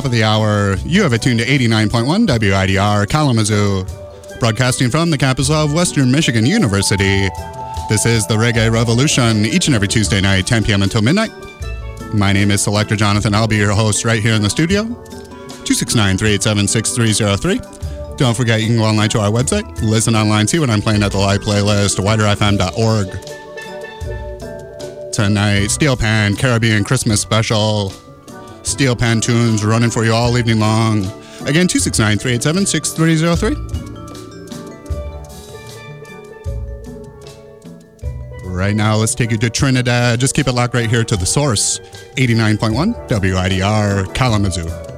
Top of the hour, you have it tuned to 89.1 WIDR Kalamazoo, broadcasting from the campus of Western Michigan University. This is the Reggae Revolution, each and every Tuesday night, 10 p.m. until midnight. My name is Selector Jonathon. I'll be your host right here in the studio. 269 387 6303. Don't forget, you can go online to our website, listen online, see what I'm playing at the live playlist, widerfm.org. Tonight, Steel Pan Caribbean Christmas Special. Steel Pan running for you all evening long. Again, 269 387 6303. Right now, let's take you to Trinidad. Just keep it locked right here to the source 89.1 WIDR Kalamazoo.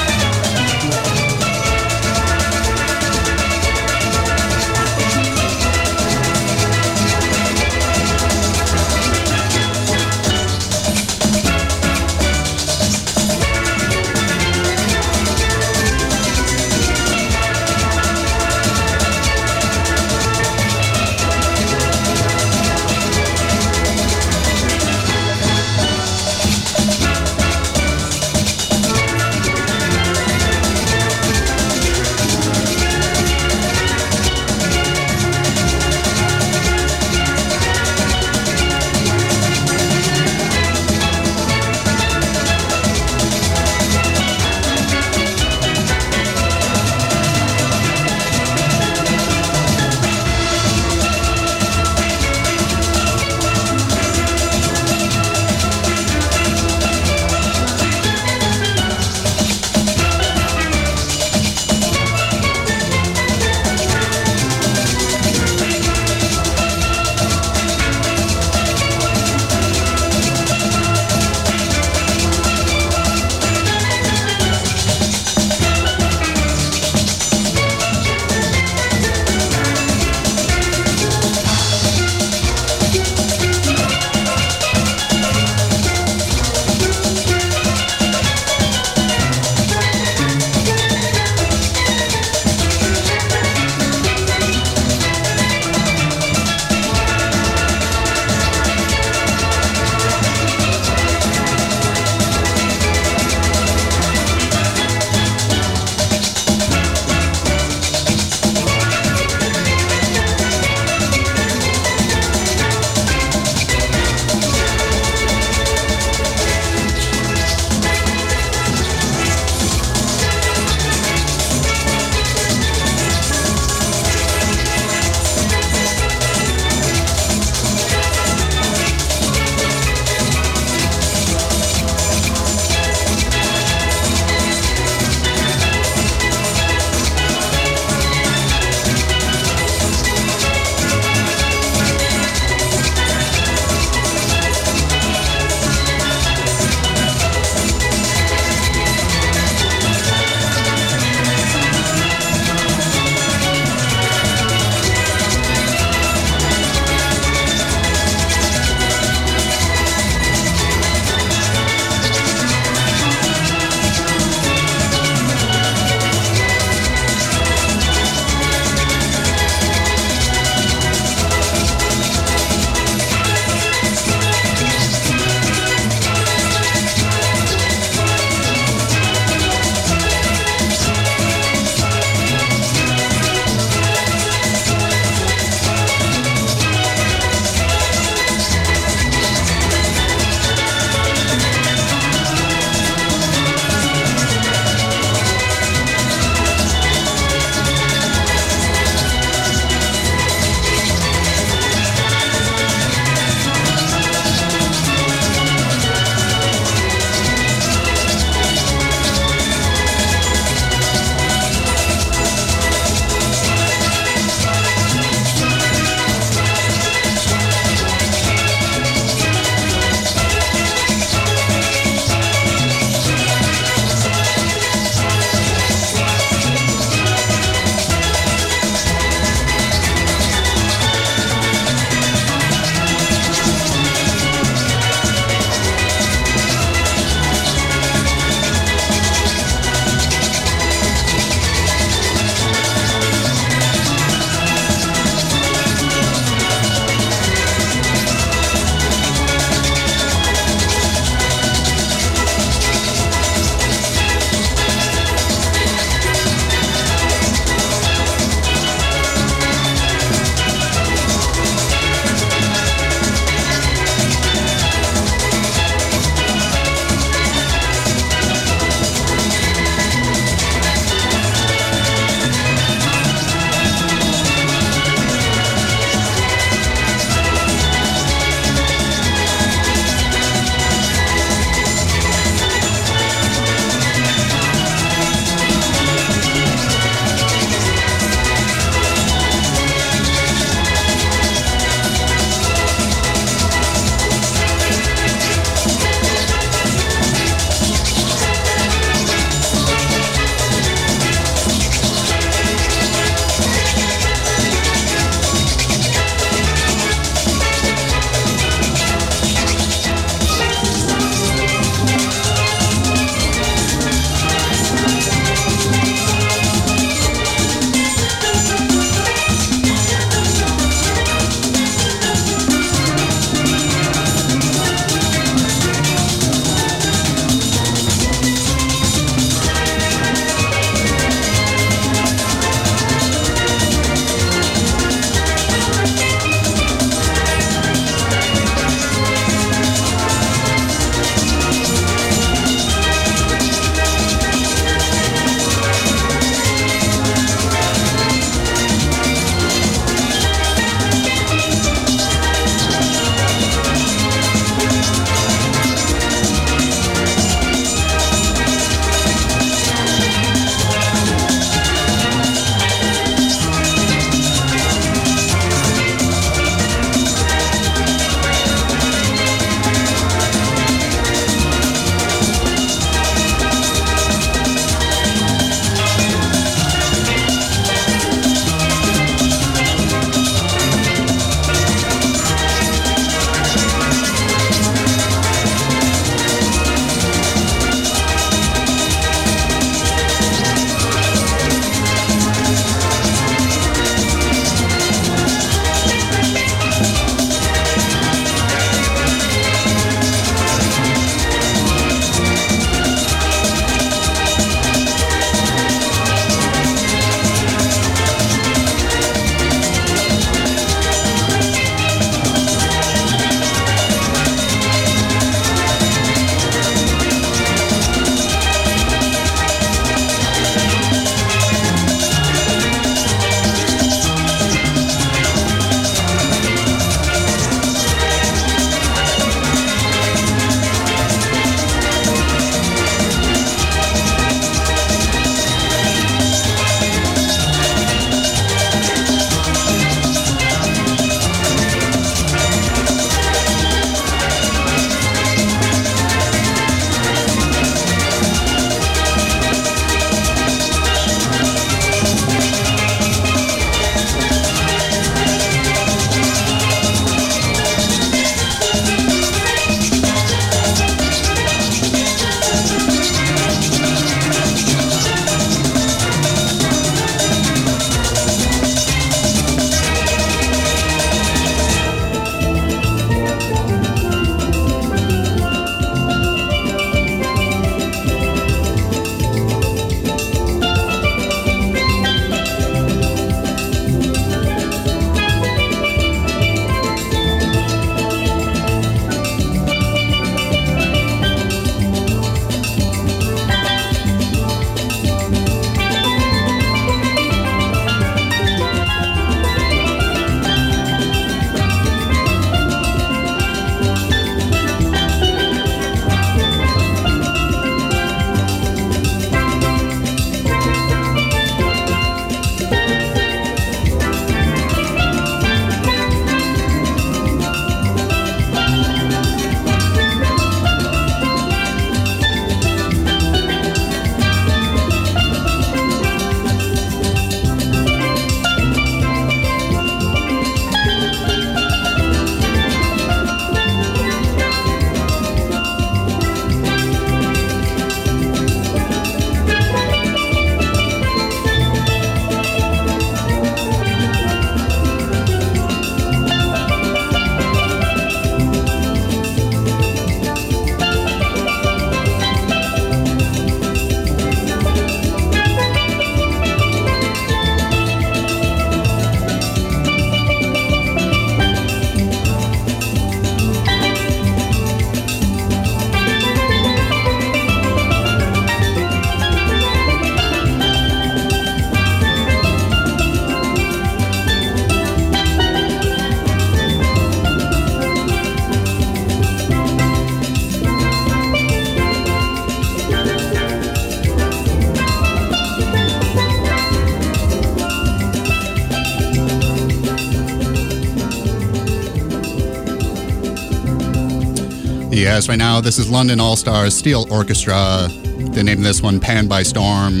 Right now this is London All Stars Steel Orchestra. They named this one Pan by Storm.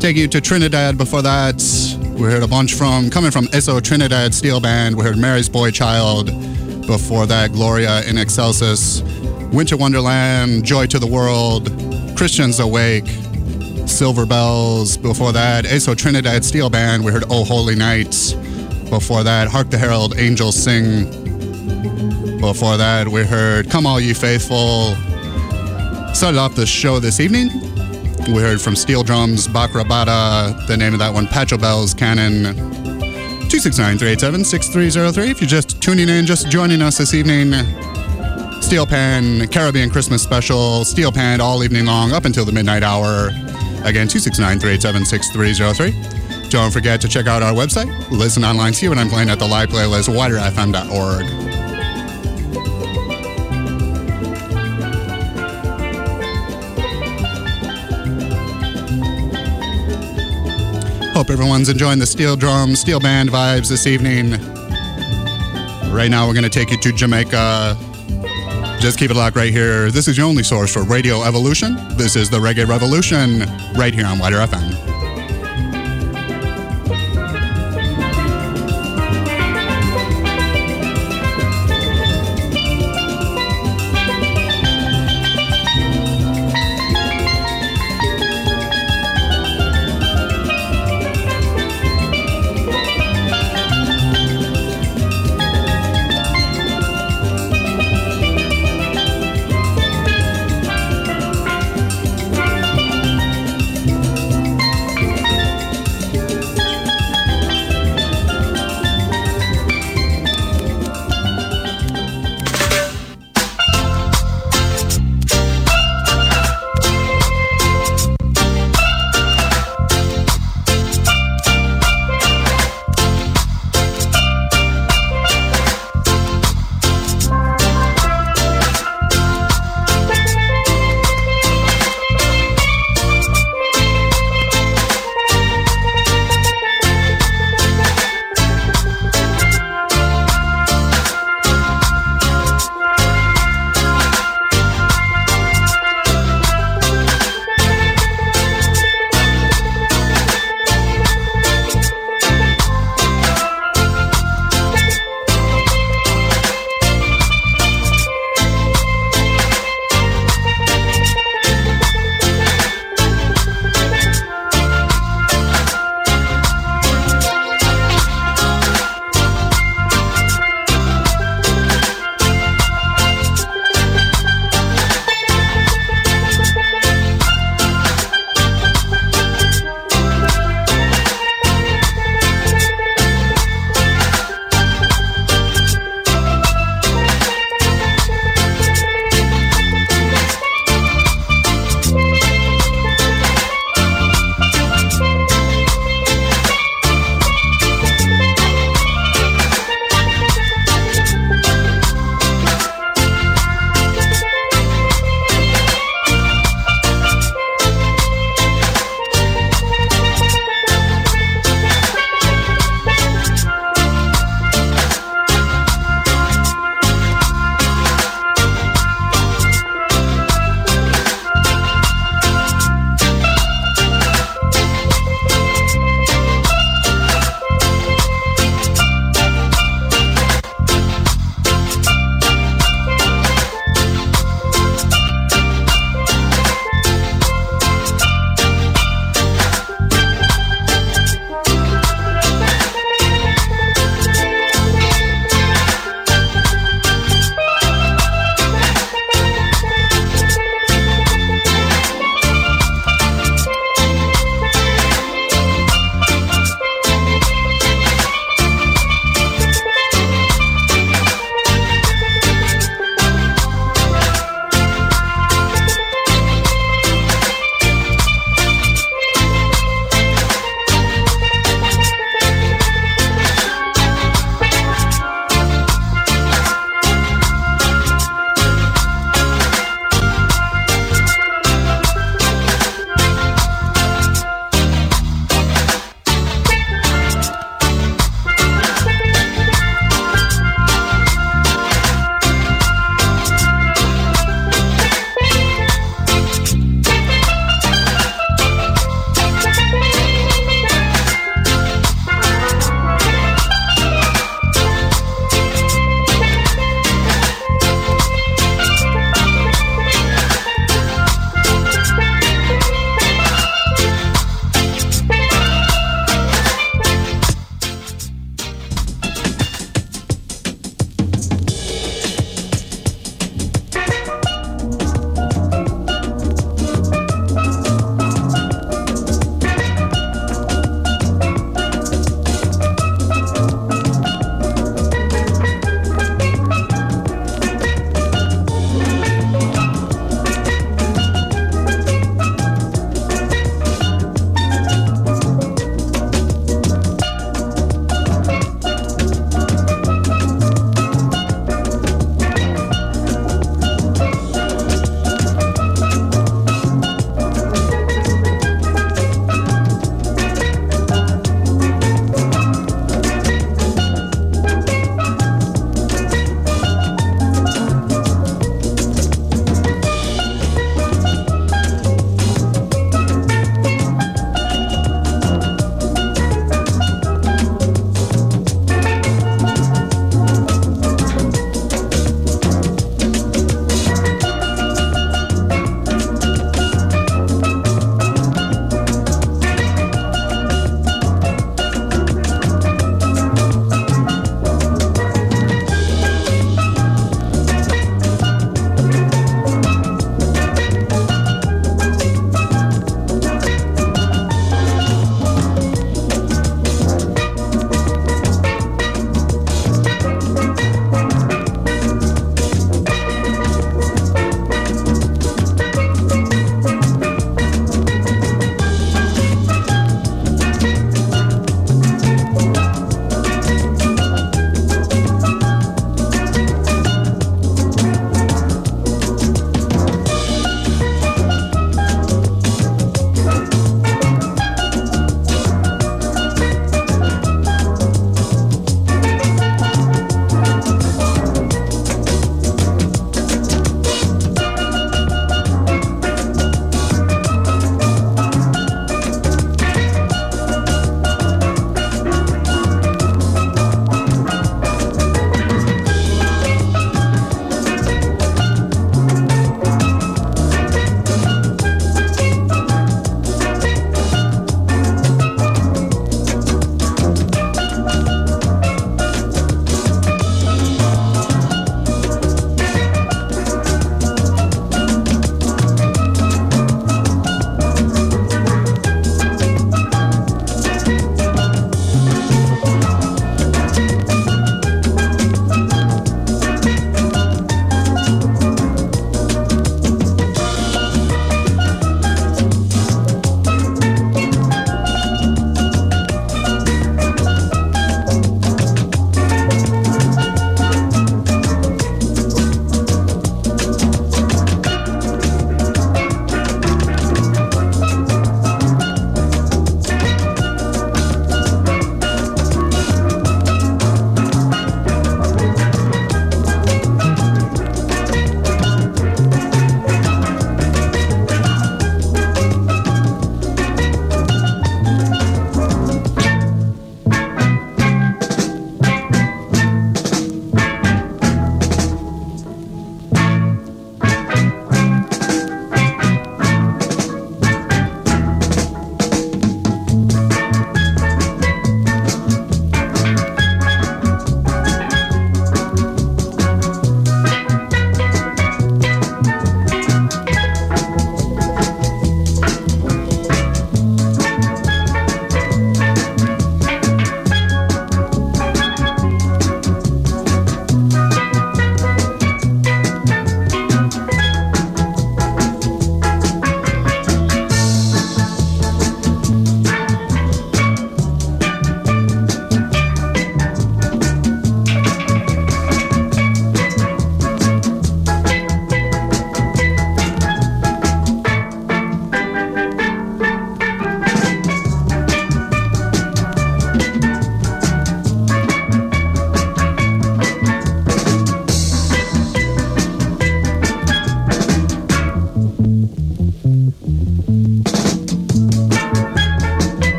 Taking you to Trinidad before that. We heard a bunch from coming from Esso Trinidad Steel Band. We heard Mary's Boy Child. Before that, Gloria in Excelsis. Winter Wonderland, Joy to the World, Christians Awake, Silver Bells. Before that, Esso Trinidad Steel Band. We heard Oh Holy Night. Before that, Hark the Herald Angels Sing. Before that, we heard Come All You Faithful. Started off the show this evening. We heard from Steel Drums, Bakra Bata, the name of that one, Pachelbel's Canon. 269 387 6303. If you're just tuning in, just joining us this evening, Steel Pan Caribbean Christmas Special, Steel Pan all evening long up until the midnight hour. Again, 269 387 6303. Don't forget to check out our website, listen online, see what I'm playing at the live playlist, widrfm.org. Hope everyone's enjoying the steel drum, steel band vibes this evening. Right now, we're going to take you to Jamaica. Just keep it locked right here. This is your only source for Radio Evolution. This is the Reggae Revolution, right here on WIDR FM.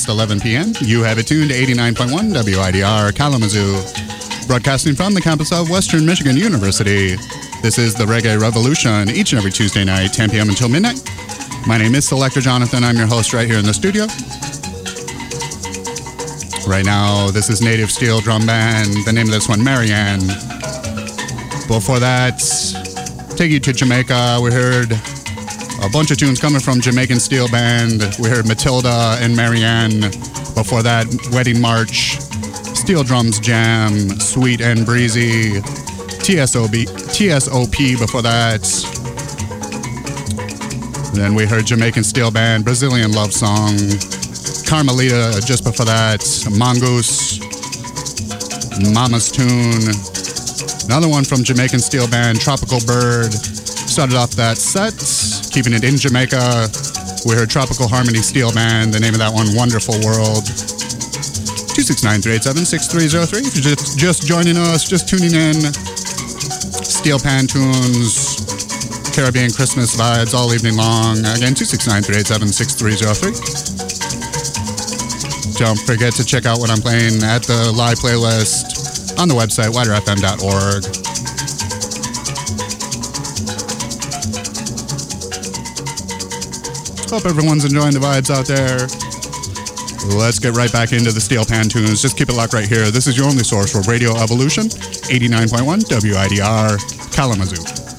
Past 11 p.m. You have it tuned to 89.1 WIDR Kalamazoo, broadcasting from the campus of Western Michigan University. This is the Reggae Revolution, each and every Tuesday night, 10 p.m. until midnight. My name is Selector Jonathon. I'm your host right here in the studio. Right now, this is Native Steel Drum Band. The name of this one, Mary Ann. Before that, take you to Jamaica. We heard a bunch of tunes coming from Jamaican Steel Band. We heard Mathilda and Mary Ann. Before that, Wedding March, Steel Drums Jam, Sweet and Breezy, TSOB, TSOP before that. Then we heard Jamaican Steel Band, Brazilian Love Song, Carmelita just before that, Mongoose, Mama's Tune, another one from Jamaican Steel Band, Tropical Bird. Started off that set, keeping it in Jamaica. We heard Tropical Harmony Steel Band, the name of that one, Wonderful World. 269-387-6303. If you're just, just joining us, just tuning in, Steel Pan tunes, Caribbean Christmas vibes all evening long. Again, 269-387-6303. Don't forget to check out what I'm playing at the live playlist on the website, widrfm.org. Hope everyone's enjoying the vibes out there. Let's get right back into the Steel Pan tunes. Just keep it locked right here. This is your only source for Radio Evolution, 89.1 WIDR, Kalamazoo.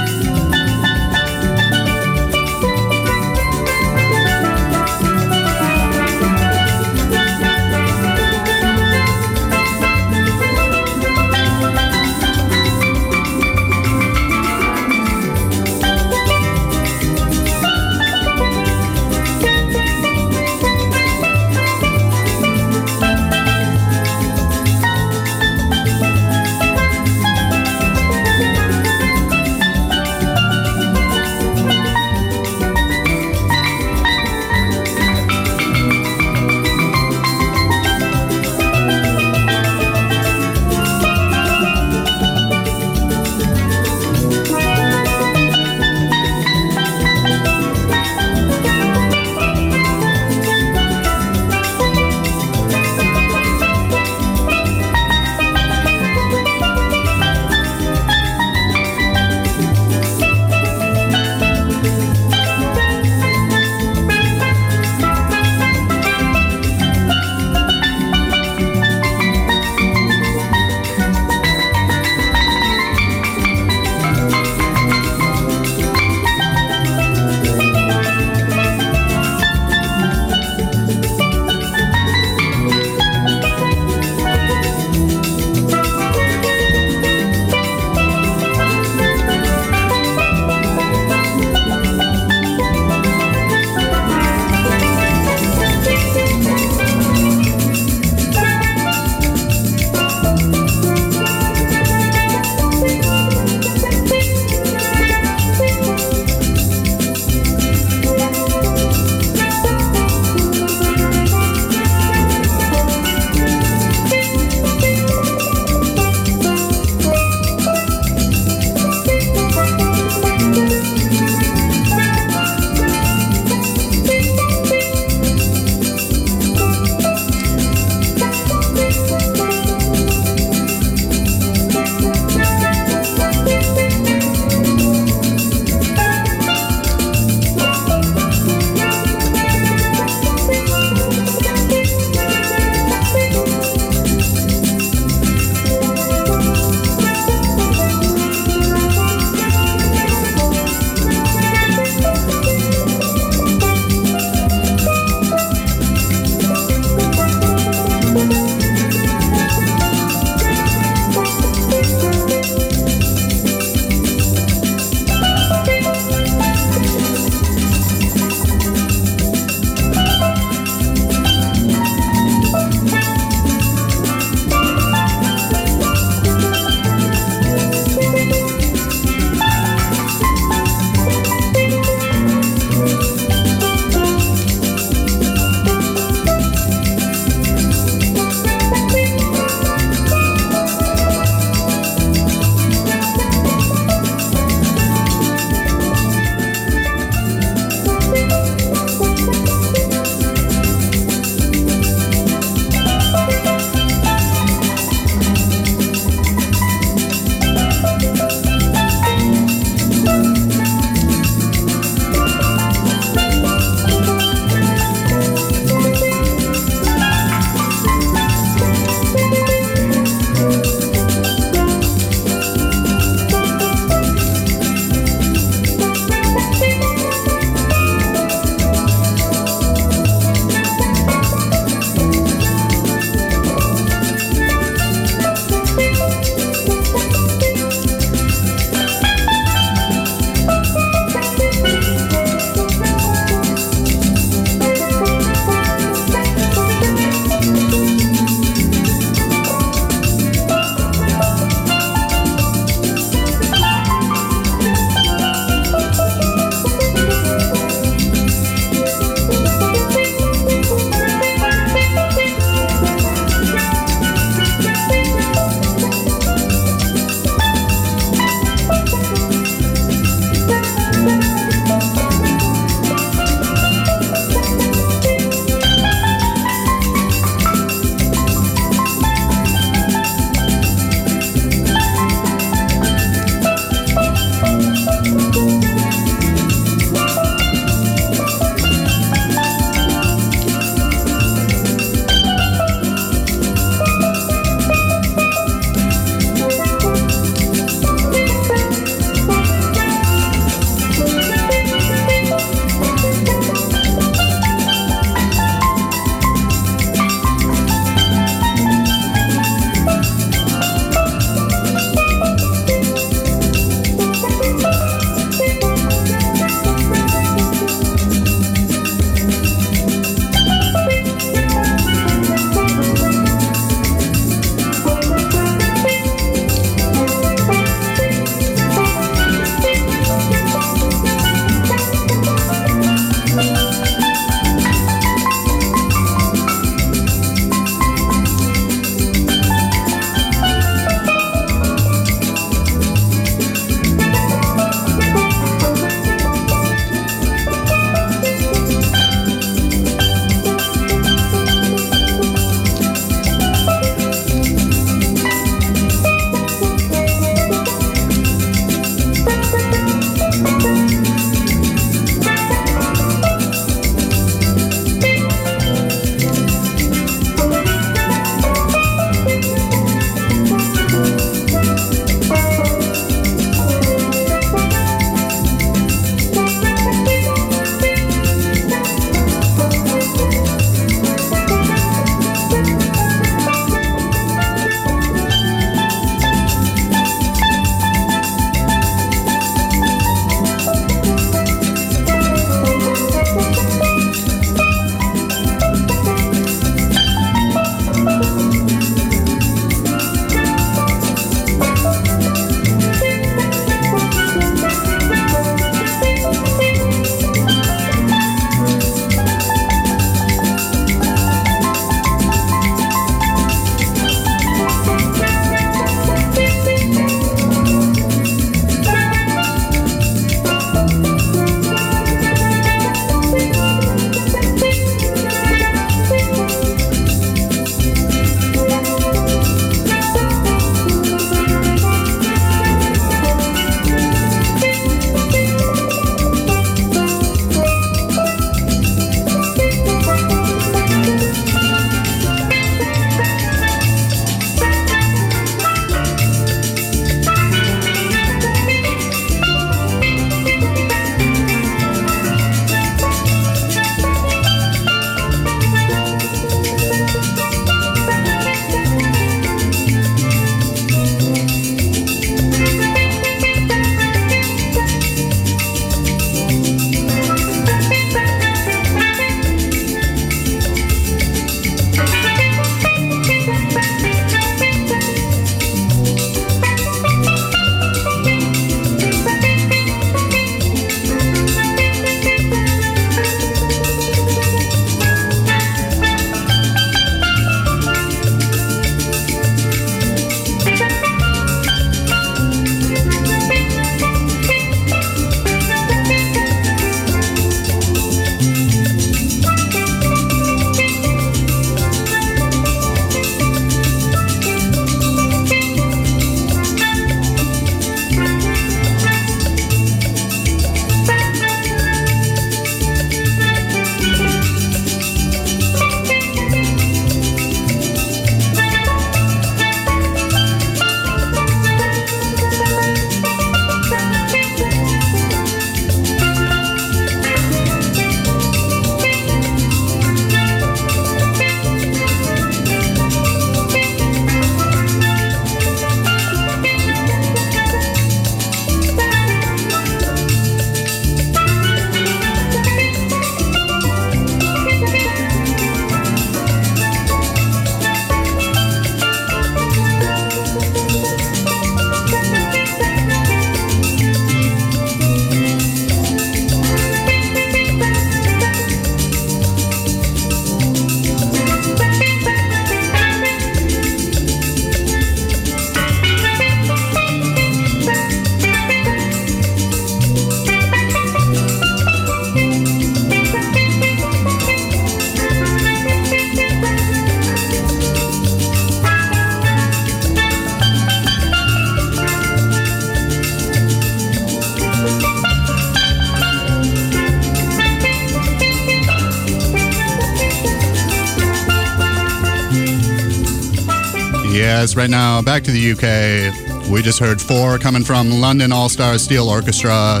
Right now, back to the UK. We just heard four coming from London All Star Steel Orchestra.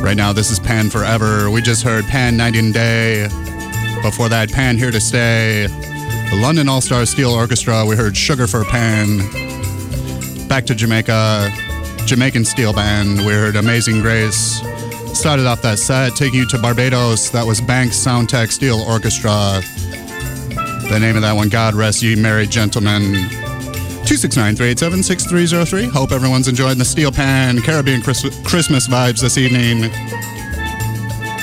Right now, this is Pan Forever. We just heard Pan Night and Day. Before that, Pan Here to Stay. The London All Star Steel Orchestra, we heard Sugar for Pan. Back to Jamaica, Jamaican Steel Band, we heard Amazing Grace. Started off that set, taking you to Barbados, that was Banks Soundtech Steel Orchestra. The name of that one, God Rest Ye Merry Gentlemen. 269-387-6303. Hope everyone's enjoying the Steel Pan Caribbean Chris- Christmas vibes this evening.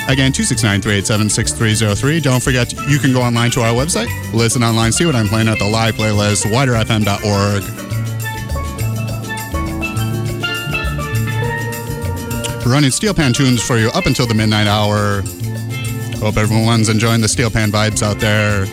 Again, 269-387-6303. Don't forget, you can go online to our website, listen online, see what I'm playing at the live playlist, widrfm.org. Running Steel Pan tunes for you up until the midnight hour. Hope everyone's enjoying the Steel Pan vibes out there.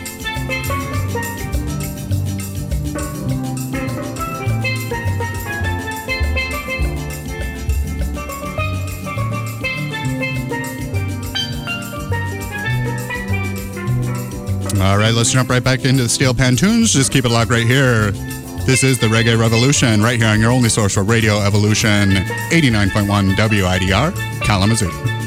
Right, let's jump right back into the Steel Pan tunes. Just keep it locked right here. This is the Reggae Revolution, right here on your only source for Radio Evolution, 89.1 WIDR, Kalamazoo.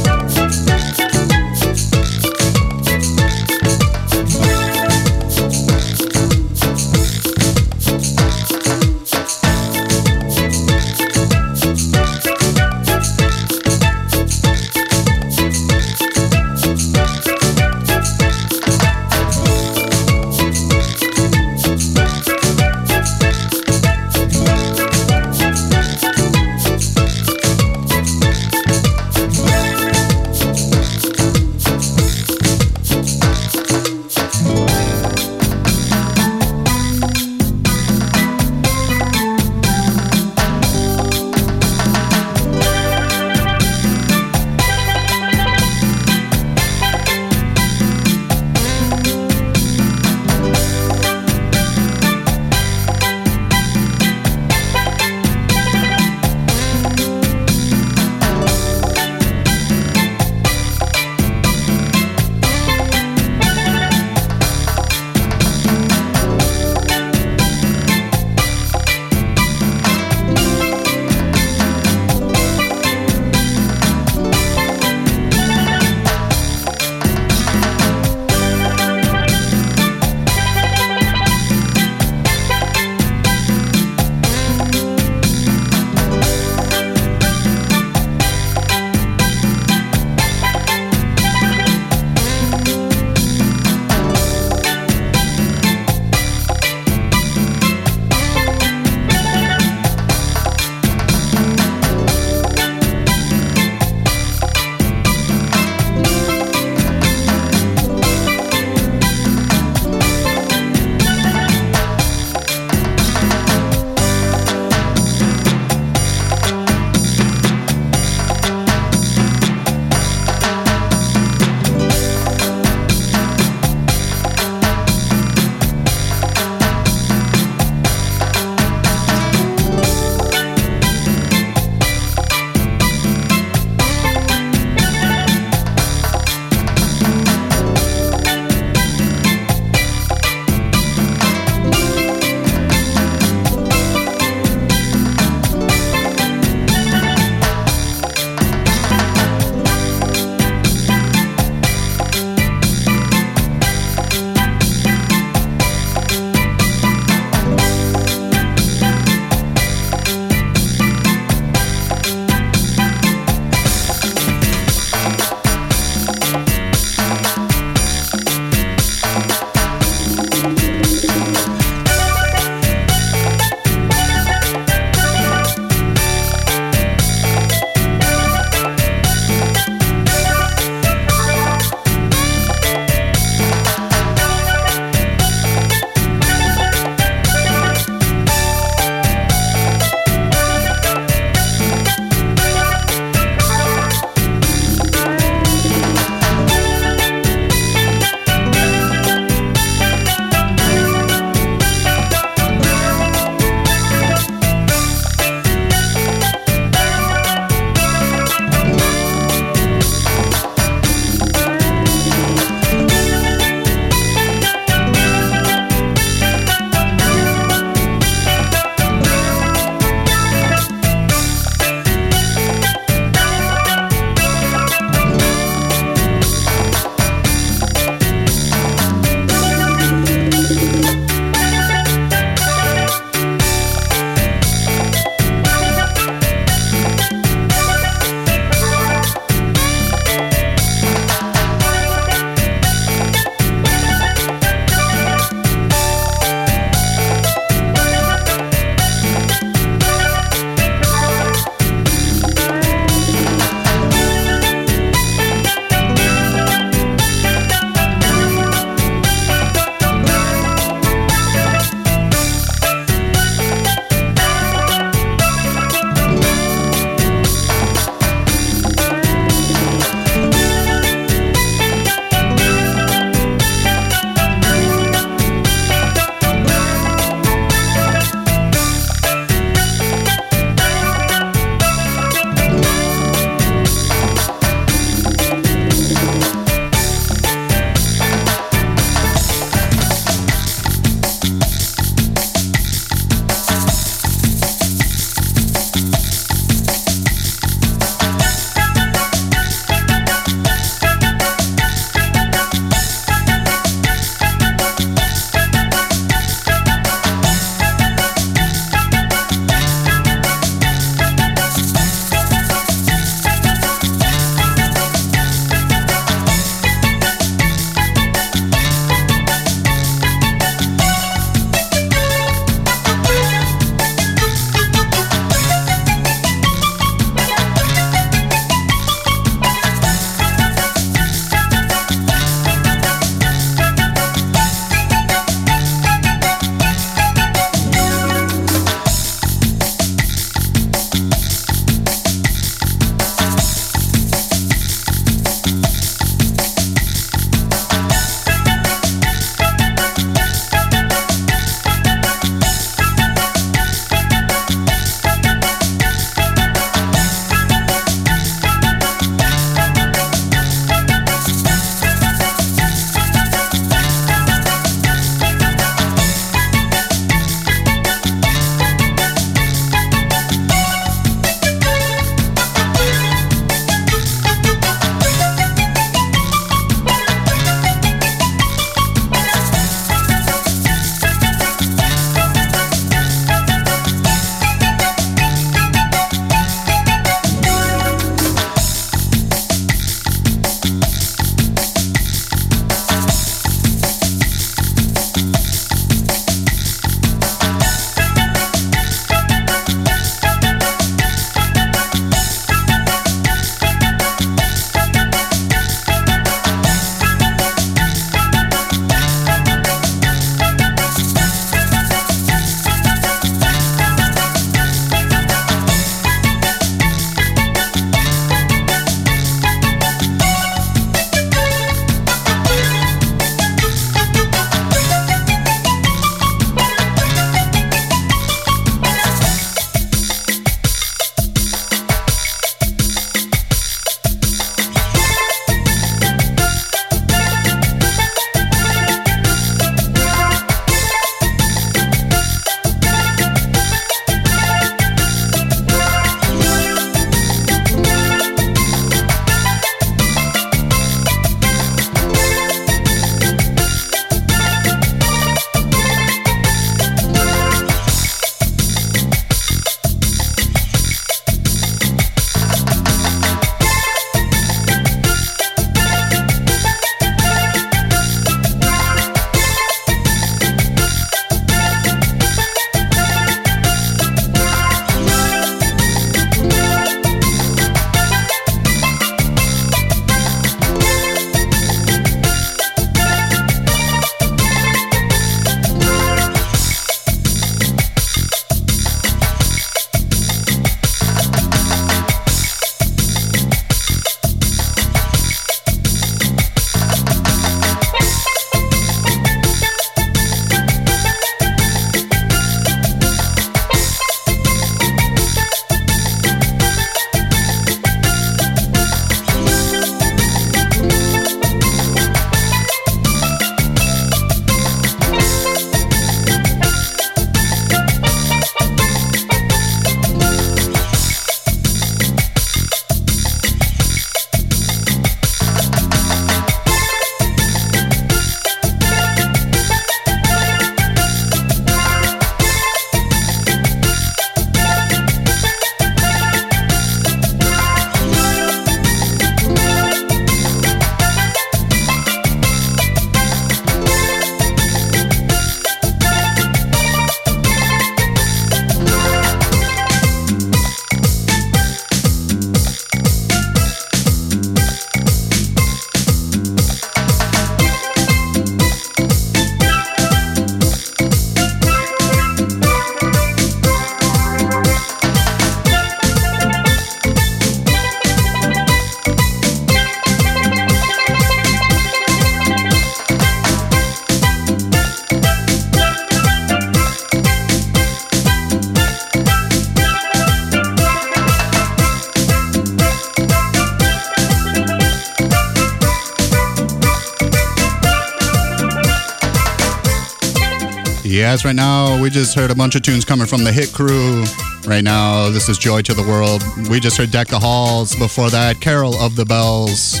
Yes, right now we just heard a bunch of tunes coming from the Hit Crew. Right now, this is Joy to the World. We just heard Deck the Halls. Before that, Carol of the Bells.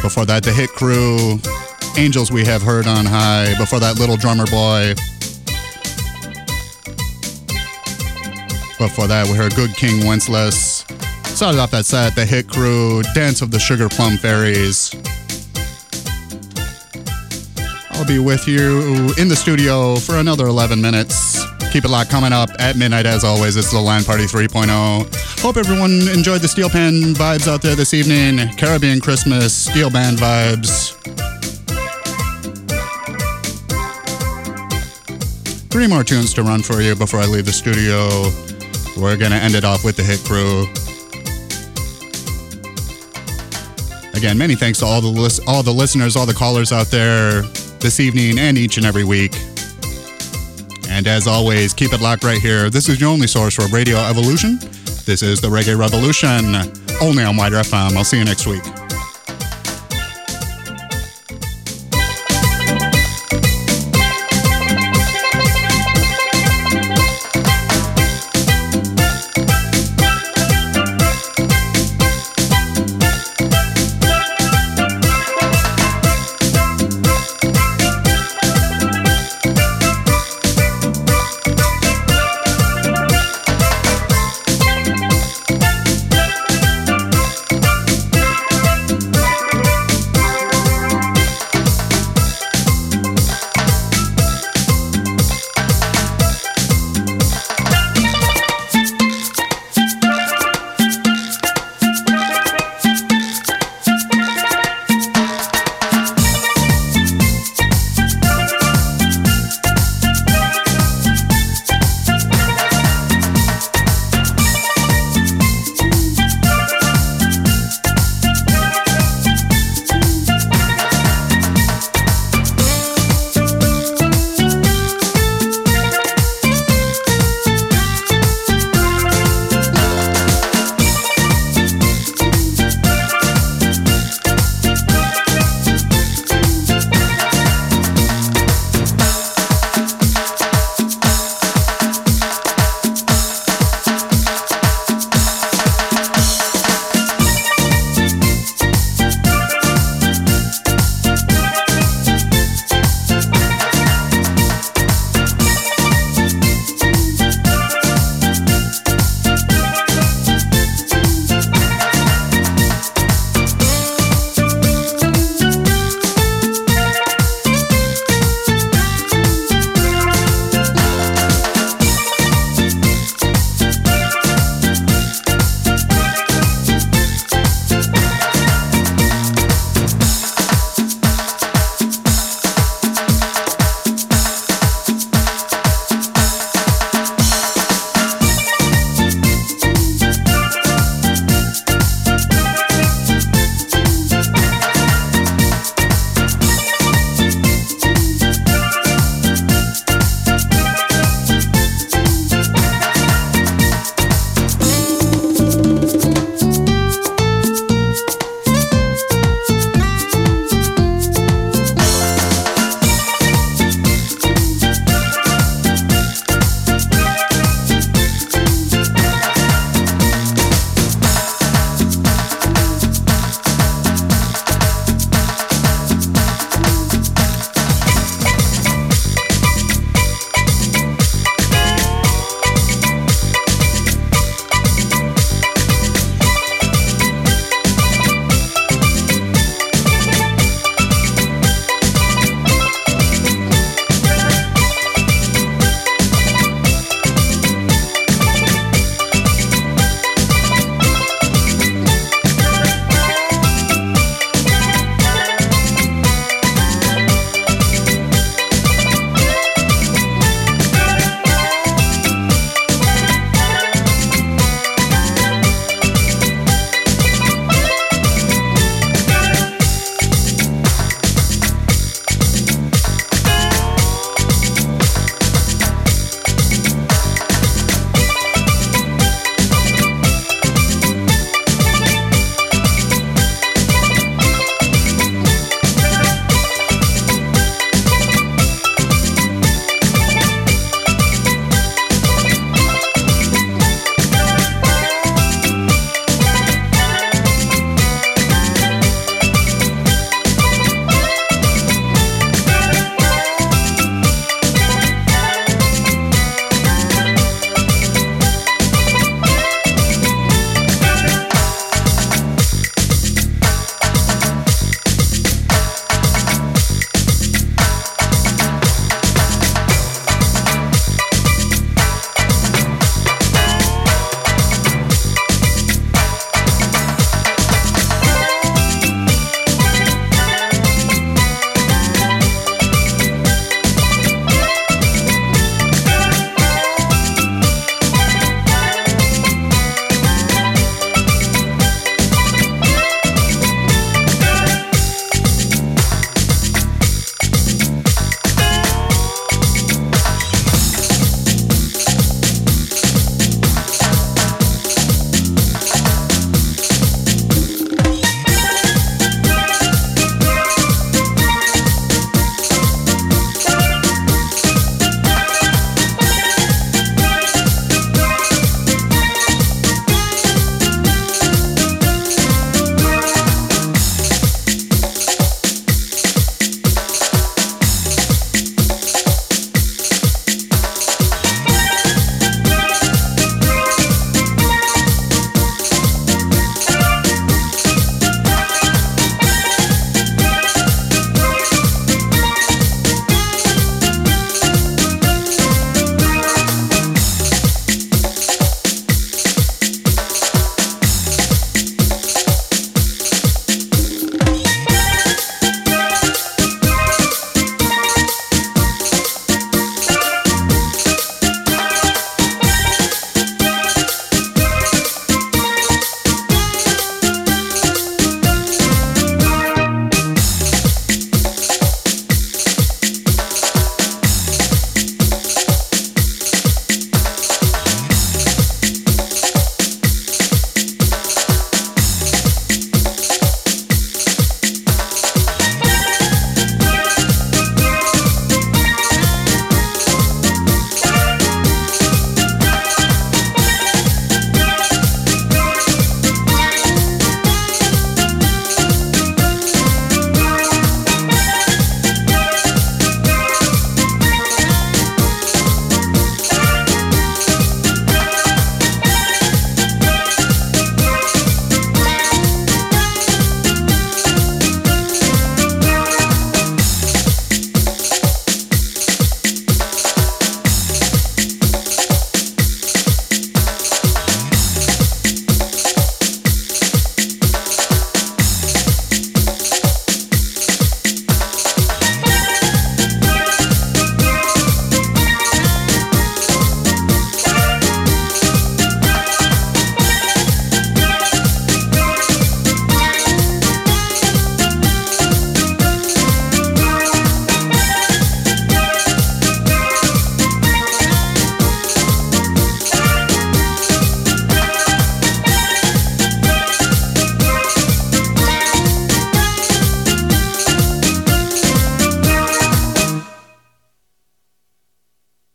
Before that, the Hit Crew. Angels we have heard on high. Before that, Little Drummer Boy. Before that, we heard Good King Wenceslas. Started off that set, the Hit Crew, Dance of the Sugar Plum Fairies. Be with you in the studio for another 11 minutes. Keep it locked coming up at midnight as always. It's the Land Party 3.0. Hope everyone enjoyed the Steel Pan vibes out there this evening. Caribbean Christmas, Steel Band vibes. Three more tunes to run for you before I leave the studio. We're going to end it off with the Hit Crew. Again, many thanks to all the lis- all the listeners, all the callers out there this evening and each and every week. And as always, keep it locked right here. This is your only source for Radio Evolution. This is the Reggae Revolution, only on WIDR FM. I'll see you next week.